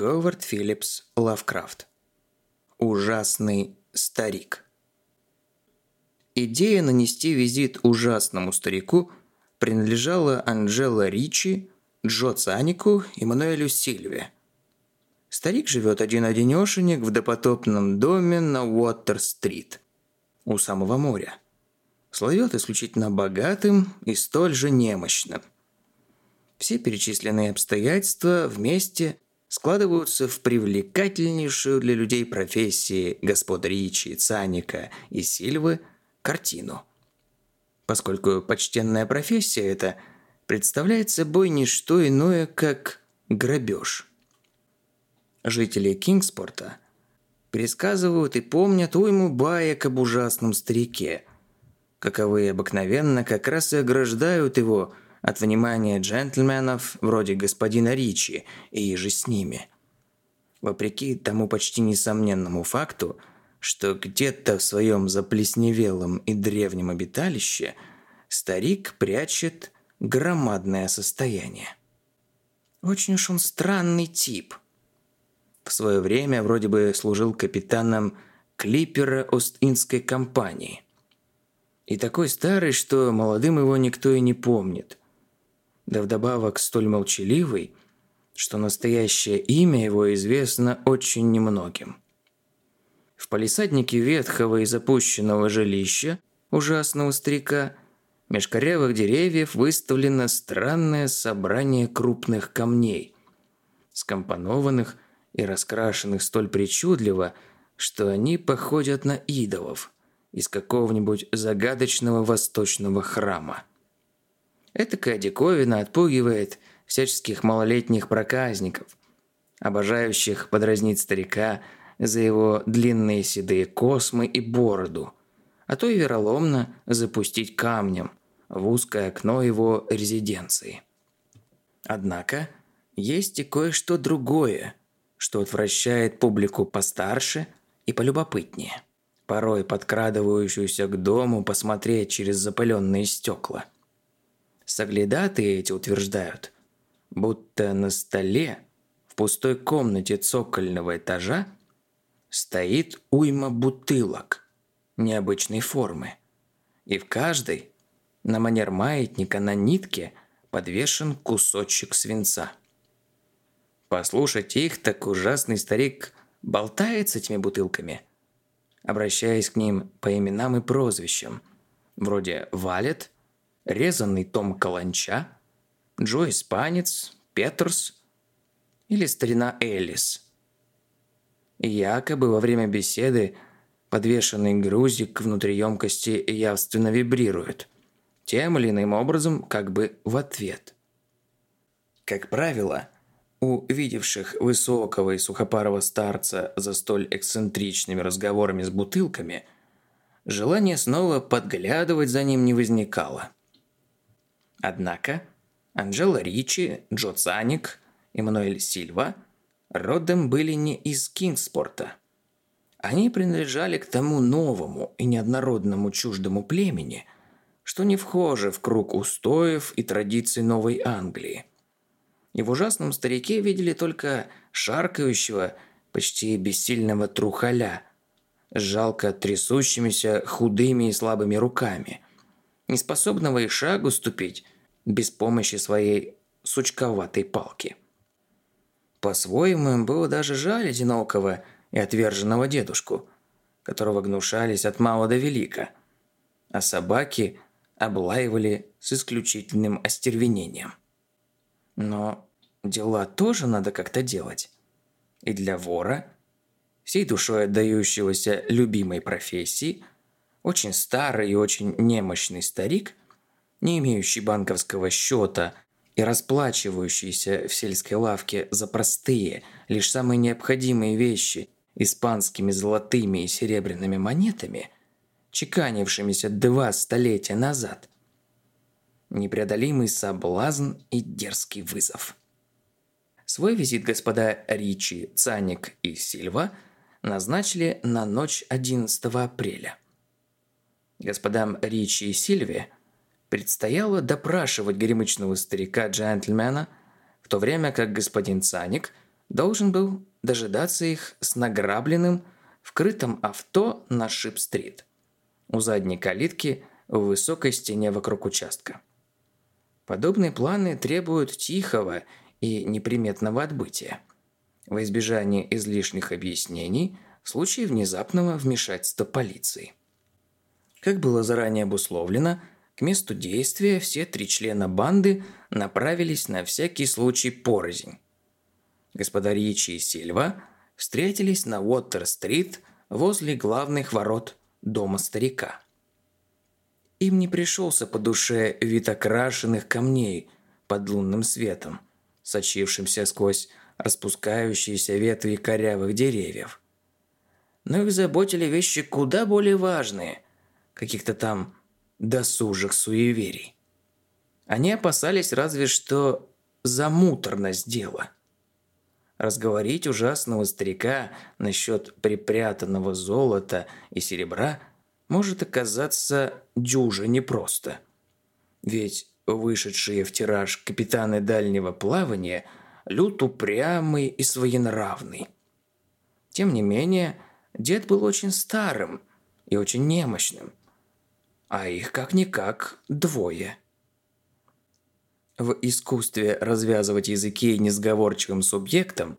Говард Филлипс Лавкрафт. Ужасный старик. Идея нанести визит ужасному старику принадлежала Анджело Ричи, Джо Цанику и Мануэлю Сильве. Старик живет один-одинешенек в допотопном доме на Уотер-стрит, у самого моря. Слывет исключительно богатым и столь же немощным. Все перечисленные обстоятельства вместе – складываются в привлекательнейшую для людей профессии господ Ричи, Цаника и Сильвы картину. Поскольку почтенная профессия эта представляет собой не что иное, как грабеж. Жители Кингспорта пересказывают и помнят уйму баек об ужасном старике, каковые обыкновенно как раз и ограждают его – от внимания джентльменов вроде господина Ричи и же с ними. Вопреки тому почти несомненному факту, что где-то в своем заплесневелом и древнем обиталище старик прячет громадное состояние. Очень уж он странный тип. В свое время вроде бы служил капитаном клипера Ост-Индской компании. И такой старый, что молодым его никто и не помнит да вдобавок столь молчаливый, что настоящее имя его известно очень немногим. В палисаднике ветхого и запущенного жилища ужасного старика меж корявых деревьев выставлено странное собрание крупных камней, скомпонованных и раскрашенных столь причудливо, что они походят на идолов из какого-нибудь загадочного восточного храма. Этакая диковина отпугивает всяческих малолетних проказников, обожающих подразнить старика за его длинные седые космы и бороду, а то и вероломно запустить камнем в узкое окно его резиденции. Однако есть и кое-что другое, что отвращает публику постарше и полюбопытнее, порой подкрадывающуюся к дому посмотреть через запыленные стекла – Соглядатые эти утверждают, будто на столе в пустой комнате цокольного этажа стоит уйма бутылок необычной формы, и в каждой на манер маятника на нитке подвешен кусочек свинца. Послушать их, так ужасный старик болтает с этими бутылками, обращаясь к ним по именам и прозвищам, вроде «Валет», резанный том Каланча, Джо Испанец, Петерс или старина Элис. якобы во время беседы подвешенный грузик внутри емкости явственно вибрирует, тем или иным образом как бы в ответ. Как правило, у видевших высокого и сухопарого старца за столь эксцентричными разговорами с бутылками, желание снова подглядывать за ним не возникало – Однако Анджела Ричи, Джо Цаник и Мануэль Сильва родом были не из Кингспорта. Они принадлежали к тому новому и неоднородному чуждому племени, что не вхоже в круг устоев и традиций Новой Англии. И в ужасном старике видели только шаркающего, почти бессильного трухаля, жалко трясущимися худыми и слабыми руками – неспособного и шагу ступить без помощи своей сучковатой палки. По-своему им было даже жаль одинокого и отверженного дедушку, которого гнушались от мала до велика, а собаки облаивали с исключительным остервенением. Но дела тоже надо как-то делать. И для вора, всей душой отдающегося любимой профессии – очень старый и очень немощный старик, не имеющий банковского счета и расплачивающийся в сельской лавке за простые, лишь самые необходимые вещи испанскими золотыми и серебряными монетами, чеканившимися два столетия назад. Непреодолимый соблазн и дерзкий вызов. Свой визит господа Ричи, Цаник и Сильва назначили на ночь 11 апреля – Господам Ричи и Сильве предстояло допрашивать горемычного старика-джентльмена, в то время как господин Цаник должен был дожидаться их с награбленным в крытом авто на Шип-стрит. У задней калитки в высокой стене вокруг участка. Подобные планы требуют тихого и неприметного отбытия. Во избежание излишних объяснений в случае внезапного вмешательства полиции. Как было заранее обусловлено, к месту действия все три члена банды направились на всякий случай порознь. Господа Ричи и Сильва встретились на Уоттер-стрит возле главных ворот дома старика. Им не пришелся по душе вид окрашенных камней под лунным светом, сочившимся сквозь распускающиеся ветви корявых деревьев. Но их заботили вещи куда более важные, каких-то там досужих суеверий. Они опасались разве что за муторность дела. Разговорить ужасного старика насчет припрятанного золота и серебра может оказаться дюже непросто. Ведь вышедшие в тираж капитаны дальнего плавания люд упрямый и своенравный. Тем не менее, дед был очень старым и очень немощным, а их как-никак двое. В искусстве развязывать языки несговорчивым субъектам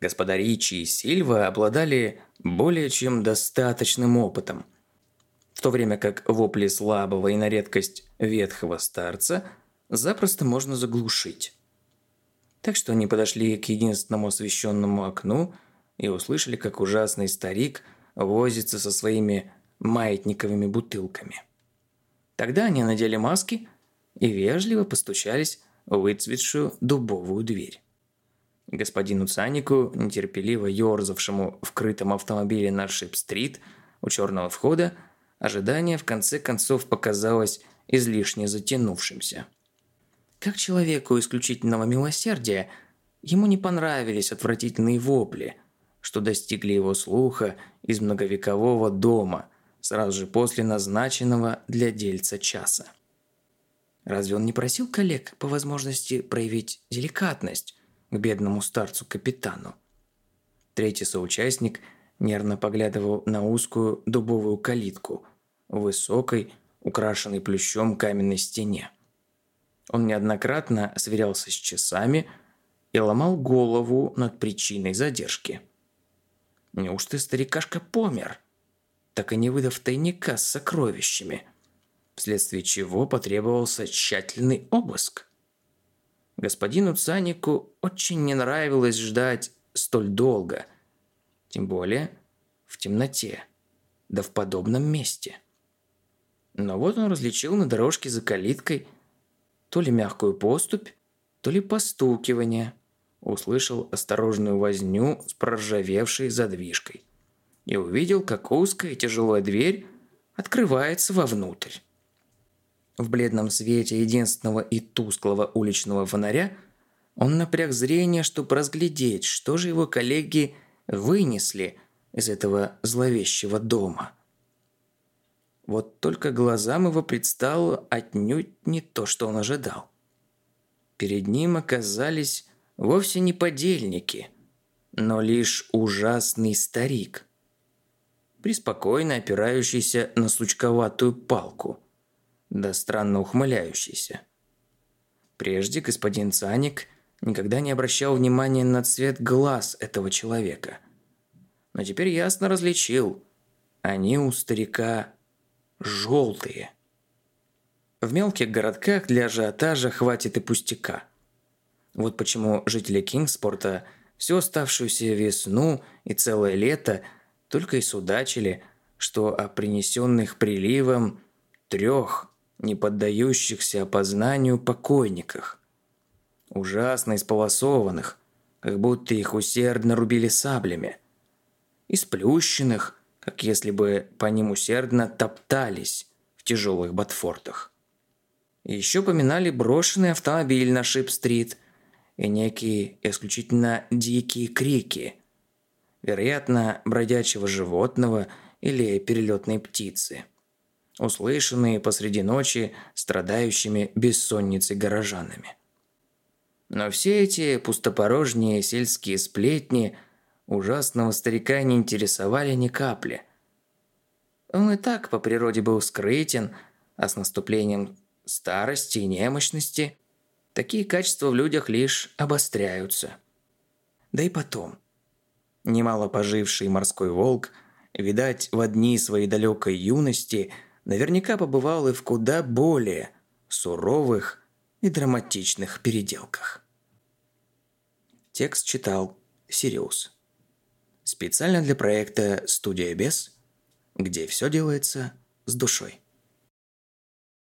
господа Ричи и Сильва обладали более чем достаточным опытом – в то время как вопли слабого и на редкость ветхого старца запросто можно заглушить. Так что они подошли к единственному освещенному окну и услышали, как ужасный старик возится со своими маятниковыми бутылками. Тогда они надели маски и вежливо постучались в выцветшую дубовую дверь. Господину Цанику, нетерпеливо ерзавшему в крытом автомобиле на Шип-стрит у черного входа, Ожидание в конце концов показалось излишне затянувшимся. Как человеку исключительного милосердия, ему не понравились отвратительные вопли, что достигли его слуха из многовекового дома сразу же после назначенного для дельца часа. Разве он не просил коллег по возможности проявить деликатность к бедному старцу-капитану? Третий соучастник нервно поглядывал на узкую дубовую калитку, в высокой, украшенной плющом каменной стене. Он неоднократно сверялся с часами и ломал голову над причиной задержки. Неужто старикашка помер, так и не выдав тайника с сокровищами, вследствие чего потребовался тщательный обыск? Господину Цанику очень не нравилось ждать столь долго, тем более в темноте, да в подобном месте. Но вот он различил на дорожке за калиткой то ли мягкую поступь, то ли постукивание. Услышал осторожную возню с проржавевшей задвижкой. И увидел, как узкая тяжелая дверь открывается вовнутрь. В бледном свете единственного и тусклого уличного фонаря он напряг зрение, чтобы разглядеть, что же его коллеги вынесли из этого зловещего дома – вот только глазам его предстало отнюдь не то, что он ожидал. Перед ним оказались вовсе не подельники, но лишь ужасный старик, преспокойно опирающийся на сучковатую палку, да странно ухмыляющийся. Прежде господин Цаник никогда не обращал внимания на цвет глаз этого человека. Но теперь ясно различил. Они у старика желтые. В мелких городках для ажиотажа хватит и пустяка. Вот почему жители Кингспорта всю оставшуюся весну и целое лето только и судачили, что о принесенных приливом трех не поддающихся опознанию покойниках. Ужасно исполосованных, как будто их усердно рубили саблями. Исплющенных, как если бы по ним усердно топтались в тяжелых ботфортах. Еще поминали брошенный автомобиль на Шип-стрит и некие исключительно дикие крики, вероятно, бродячего животного или перелетной птицы, услышанные посреди ночи страдающими бессонницей горожанами. Но все эти пустопорожние сельские сплетни ужасного старика не интересовали ни капли. Он и так по природе был скрытен, а с наступлением старости и немощности такие качества в людях лишь обостряются. Да и потом. Немало поживший морской волк, видать, в одни своей далекой юности, наверняка побывал и в куда более суровых и драматичных переделках. Текст читал Сириус. Специально для проекта «Студия Бес», где все делается с душой.